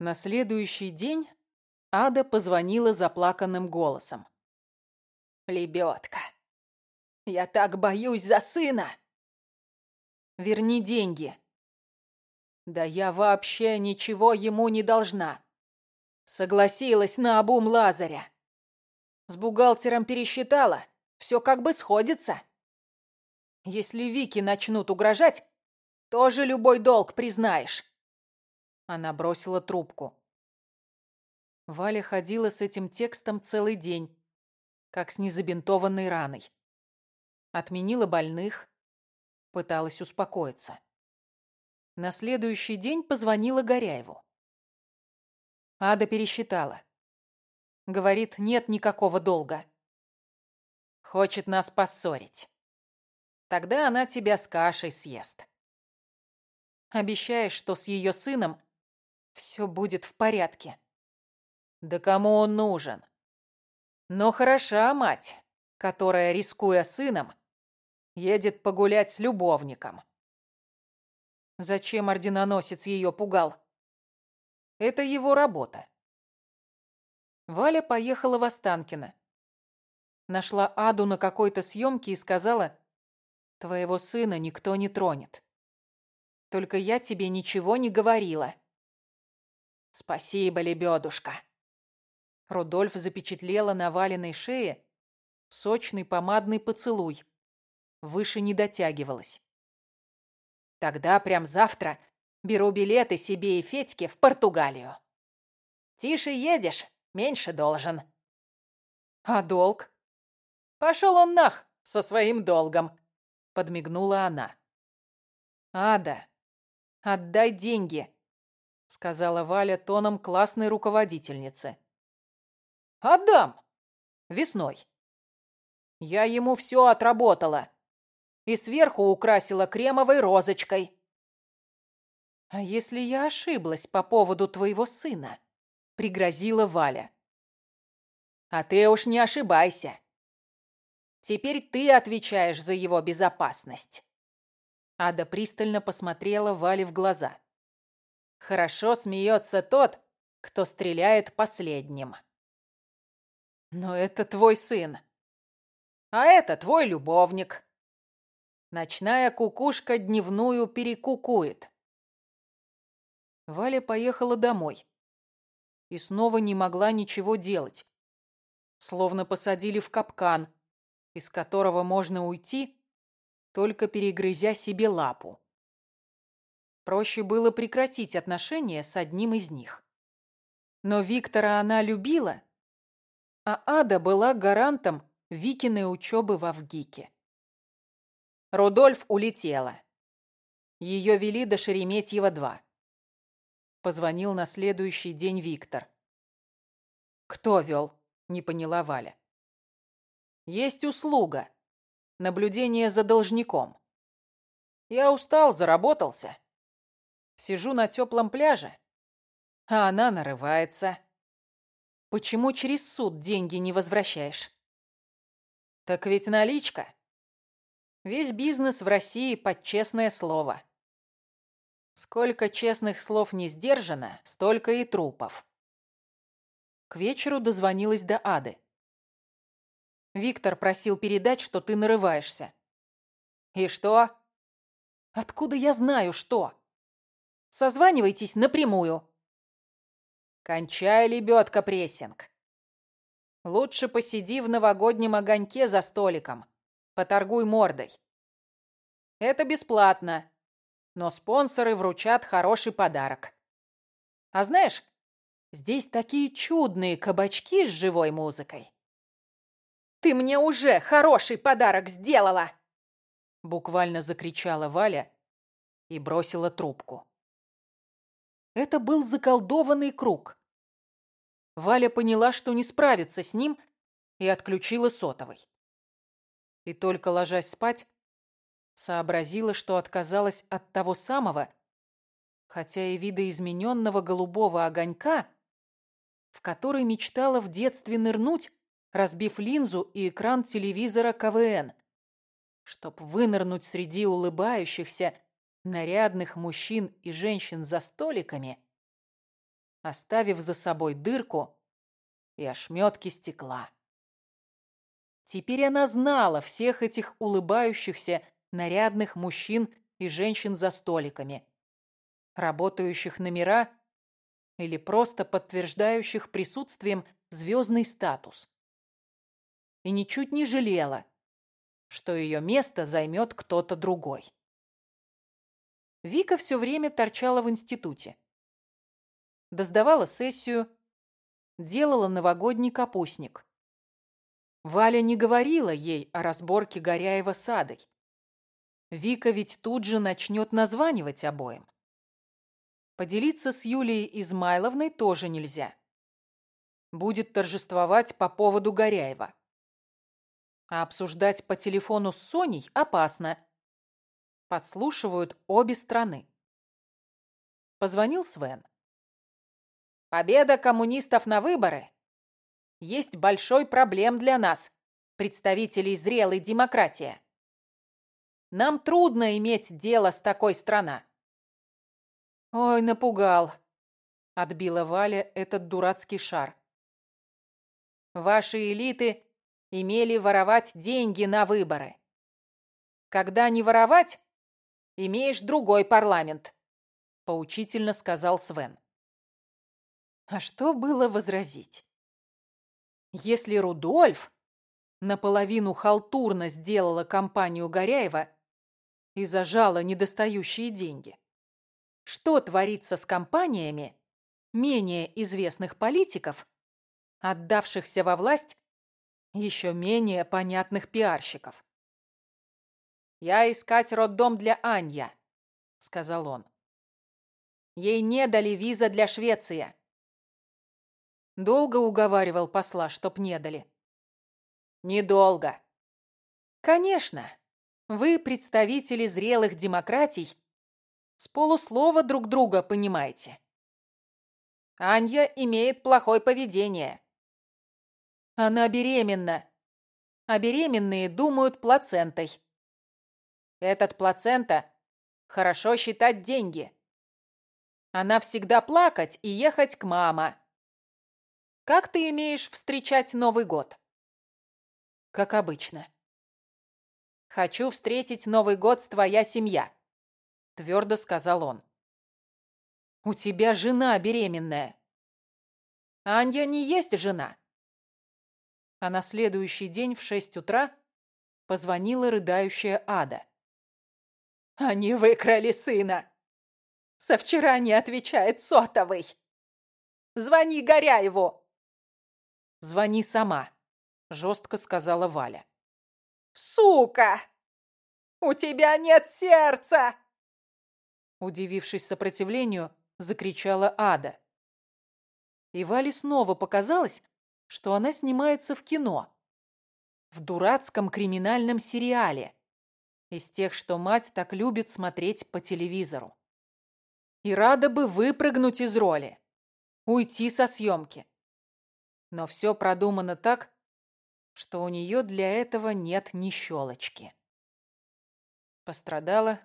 На следующий день Ада позвонила заплаканным голосом. «Лебедка, я так боюсь за сына!» «Верни деньги!» «Да я вообще ничего ему не должна!» Согласилась на обум Лазаря. С бухгалтером пересчитала, все как бы сходится. Если Вики начнут угрожать, тоже любой долг признаешь. Она бросила трубку. Валя ходила с этим текстом целый день, как с незабинтованной раной. Отменила больных, пыталась успокоиться. На следующий день позвонила Горяеву. Ада пересчитала. Говорит, нет никакого долга. Хочет нас поссорить. Тогда она тебя с кашей съест. Обещаешь, что с ее сыном все будет в порядке. Да кому он нужен? Но хороша мать, которая, рискуя сыном, едет погулять с любовником. Зачем орденоносец ее пугал? Это его работа. Валя поехала в Останкино. Нашла Аду на какой-то съемке и сказала, «Твоего сына никто не тронет. Только я тебе ничего не говорила». «Спасибо, лебедушка», Рудольф запечатлела на валенной шее сочный помадный поцелуй. Выше не дотягивалась. Тогда прям завтра беру билеты себе и Федьке в Португалию. Тише едешь, меньше должен. А долг? Пошел он нах со своим долгом, подмигнула она. Ада, отдай деньги, сказала Валя тоном классной руководительницы. Отдам. Весной. Я ему все отработала. И сверху украсила кремовой розочкой. А если я ошиблась по поводу твоего сына? Пригрозила Валя. А ты уж не ошибайся. Теперь ты отвечаешь за его безопасность. Ада пристально посмотрела Вале в глаза. Хорошо смеется тот, кто стреляет последним. Но это твой сын. А это твой любовник. Ночная кукушка дневную перекукует. Валя поехала домой. И снова не могла ничего делать. Словно посадили в капкан, из которого можно уйти, только перегрызя себе лапу. Проще было прекратить отношения с одним из них. Но Виктора она любила а Ада была гарантом Викиной учебы в Авгике. Рудольф улетела. Ее вели до Шереметьева-2. Позвонил на следующий день Виктор. «Кто вел?» – не поняла Валя. «Есть услуга. Наблюдение за должником. Я устал, заработался. Сижу на теплом пляже, а она нарывается. Почему через суд деньги не возвращаешь? Так ведь наличка. Весь бизнес в России под честное слово. Сколько честных слов не сдержано, столько и трупов. К вечеру дозвонилась до Ады. Виктор просил передать, что ты нарываешься. И что? Откуда я знаю, что? Созванивайтесь напрямую. Кончай, лебедка, прессинг. Лучше посиди в новогоднем огоньке за столиком. Поторгуй мордой. Это бесплатно, но спонсоры вручат хороший подарок. А знаешь, здесь такие чудные кабачки с живой музыкой. Ты мне уже хороший подарок сделала! Буквально закричала Валя и бросила трубку. Это был заколдованный круг. Валя поняла, что не справится с ним, и отключила сотовый. И только ложась спать, сообразила, что отказалась от того самого, хотя и видоизмененного голубого огонька, в который мечтала в детстве нырнуть, разбив линзу и экран телевизора КВН, чтоб вынырнуть среди улыбающихся, нарядных мужчин и женщин за столиками оставив за собой дырку и ошметки стекла. Теперь она знала всех этих улыбающихся, нарядных мужчин и женщин за столиками, работающих номера или просто подтверждающих присутствием звездный статус. И ничуть не жалела, что ее место займет кто-то другой. Вика все время торчала в институте. Доздавала сессию, делала новогодний капустник. Валя не говорила ей о разборке Горяева с Адой. Вика ведь тут же начнет названивать обоим. Поделиться с Юлией Измайловной тоже нельзя. Будет торжествовать по поводу Горяева. А обсуждать по телефону с Соней опасно. Подслушивают обе страны. Позвонил Свен. Победа коммунистов на выборы есть большой проблем для нас, представителей зрелой демократии. Нам трудно иметь дело с такой страной. «Ой, напугал!» — отбила Валя этот дурацкий шар. «Ваши элиты имели воровать деньги на выборы. Когда не воровать, имеешь другой парламент», — поучительно сказал Свен. А что было возразить? Если Рудольф наполовину халтурно сделала компанию Горяева и зажала недостающие деньги, что творится с компаниями менее известных политиков, отдавшихся во власть еще менее понятных пиарщиков. «Я искать роддом для Анья», — сказал он. «Ей не дали виза для Швеции». Долго уговаривал посла, чтоб не дали. «Недолго». «Конечно, вы, представители зрелых демократий, с полуслова друг друга понимаете. Анья имеет плохое поведение. Она беременна. А беременные думают плацентой. Этот плацента хорошо считать деньги. Она всегда плакать и ехать к мама. Как ты имеешь встречать Новый год? Как обычно. Хочу встретить Новый год с твоя семья твердо сказал он. «У тебя жена беременная». «Анья не есть жена». А на следующий день в шесть утра позвонила рыдающая Ада. «Они выкрали сына. Со вчера не отвечает сотовый. Звони Горяеву». «Звони сама», — жестко сказала Валя. «Сука! У тебя нет сердца!» Удивившись сопротивлению, закричала Ада. И Вале снова показалось, что она снимается в кино. В дурацком криминальном сериале. Из тех, что мать так любит смотреть по телевизору. И рада бы выпрыгнуть из роли. Уйти со съемки. Но все продумано так, что у нее для этого нет ни щелочки. Пострадала,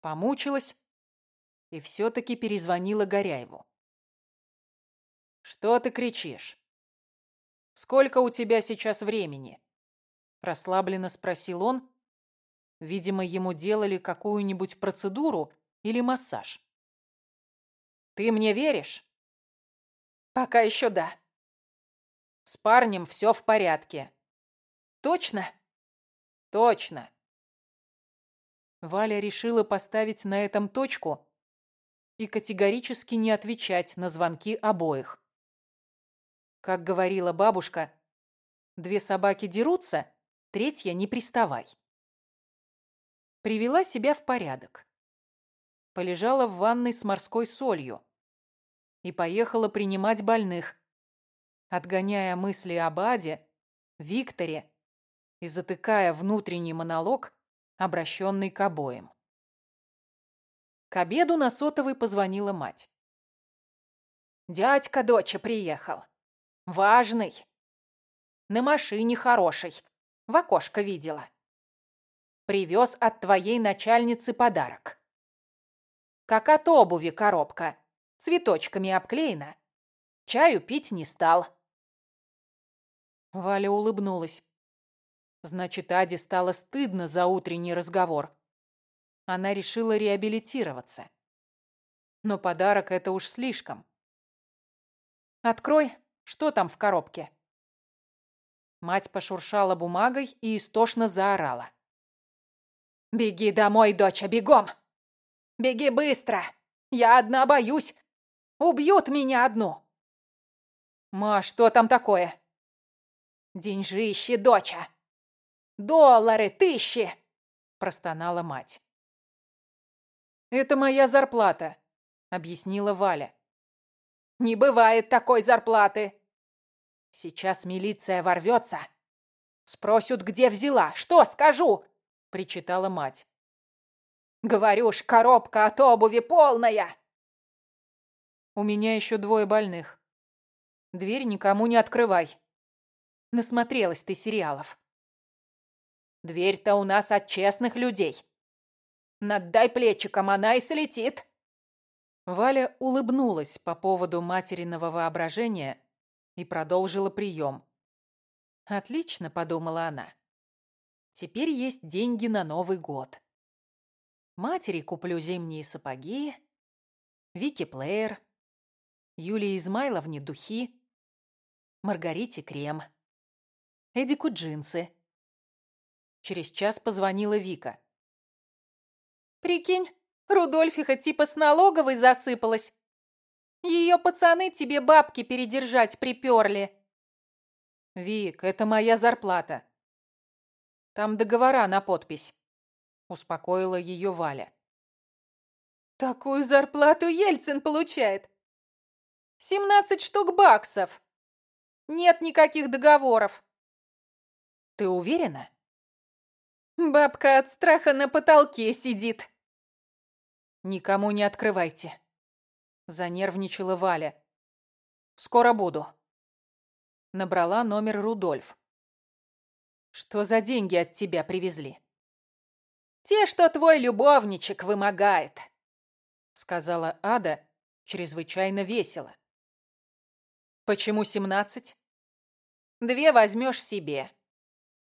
Помучилась и все-таки перезвонила Горяеву. «Что ты кричишь? Сколько у тебя сейчас времени?» Расслабленно спросил он. Видимо, ему делали какую-нибудь процедуру или массаж. «Ты мне веришь?» «Пока еще да». «С парнем все в порядке». «Точно?» «Точно. Валя решила поставить на этом точку и категорически не отвечать на звонки обоих. Как говорила бабушка, две собаки дерутся, третья не приставай. Привела себя в порядок. Полежала в ванной с морской солью и поехала принимать больных, отгоняя мысли об Аде, Викторе и затыкая внутренний монолог обращенный к обоим. К обеду на сотовый позвонила мать. «Дядька доча приехал. Важный. На машине хорошей. В окошко видела. Привез от твоей начальницы подарок. Как от обуви коробка. цветочками обклеена. Чаю пить не стал. Валя улыбнулась. Значит, Аде стало стыдно за утренний разговор. Она решила реабилитироваться. Но подарок это уж слишком. «Открой, что там в коробке?» Мать пошуршала бумагой и истошно заорала. «Беги домой, доча, бегом! Беги быстро! Я одна боюсь! Убьют меня одну!» «Ма, что там такое?» «Деньжищи, доча! Доллары, тысячи!» – простонала мать. «Это моя зарплата», – объяснила Валя. «Не бывает такой зарплаты. Сейчас милиция ворвется. Спросят, где взяла. Что скажу?» – причитала мать. «Говорю ж, коробка от обуви полная!» «У меня еще двое больных. Дверь никому не открывай. Насмотрелась ты сериалов». Дверь-то у нас от честных людей. Наддай плечиком, она и слетит. Валя улыбнулась по поводу материного воображения и продолжила прием. «Отлично», — подумала она. «Теперь есть деньги на Новый год. Матери куплю зимние сапоги, Вики плеер, Юлии Измайловне духи, Маргарите крем, Эдику джинсы, Через час позвонила Вика. «Прикинь, Рудольфиха типа с налоговой засыпалась. Ее пацаны тебе бабки передержать приперли». «Вик, это моя зарплата. Там договора на подпись», — успокоила ее Валя. «Такую зарплату Ельцин получает. Семнадцать штук баксов. Нет никаких договоров». «Ты уверена?» Бабка от страха на потолке сидит. Никому не открывайте. Занервничала Валя. Скоро буду. Набрала номер Рудольф. Что за деньги от тебя привезли? Те, что твой любовничек вымогает, сказала Ада чрезвычайно весело. Почему семнадцать? Две возьмешь себе.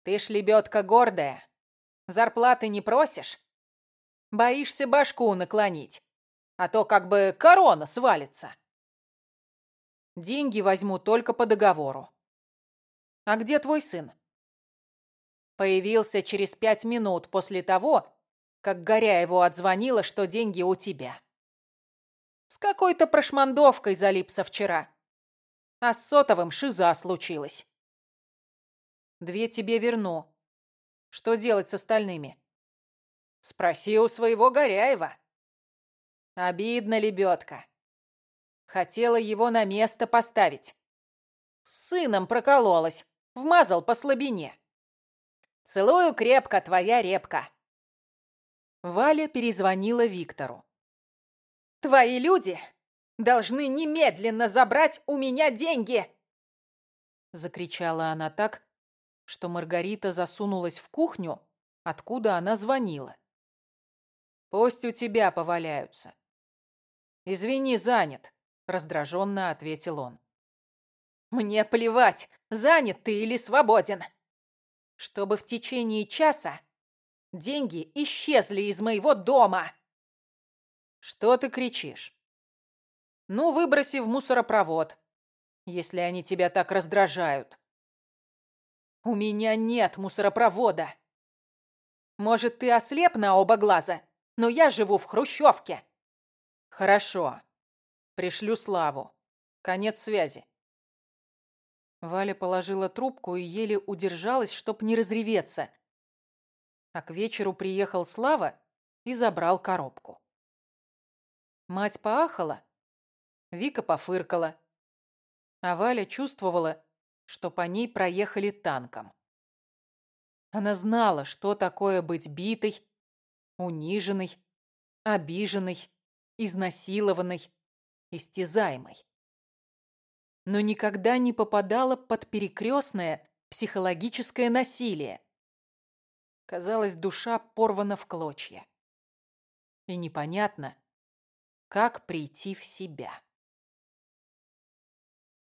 Ты ж лебедка гордая. Зарплаты не просишь? Боишься башку наклонить, а то как бы корона свалится. Деньги возьму только по договору. А где твой сын? Появился через пять минут после того, как Горяеву отзвонила, что деньги у тебя. С какой-то прошмандовкой залипся вчера. А с сотовым шиза случилась. Две тебе верну. Что делать с остальными? Спроси у своего Горяева. Обидно, лебедка. Хотела его на место поставить. С сыном прокололась, вмазал по слабине. Целую крепко, твоя репка. Валя перезвонила Виктору. Твои люди должны немедленно забрать у меня деньги!» Закричала она так, что Маргарита засунулась в кухню, откуда она звонила. «Пусть у тебя поваляются». «Извини, занят», — раздраженно ответил он. «Мне плевать, занят ты или свободен. Чтобы в течение часа деньги исчезли из моего дома». «Что ты кричишь?» «Ну, выброси в мусоропровод, если они тебя так раздражают». У меня нет мусоропровода. Может, ты ослеп на оба глаза, но я живу в хрущевке. Хорошо. Пришлю Славу. Конец связи. Валя положила трубку и еле удержалась, чтоб не разреветься. А к вечеру приехал Слава и забрал коробку. Мать поахала, Вика пофыркала, а Валя чувствовала, что по ней проехали танком. Она знала, что такое быть битой, униженной, обиженной, изнасилованной, истязаемой. Но никогда не попадала под перекрестное психологическое насилие. Казалось, душа порвана в клочья. И непонятно, Как прийти в себя?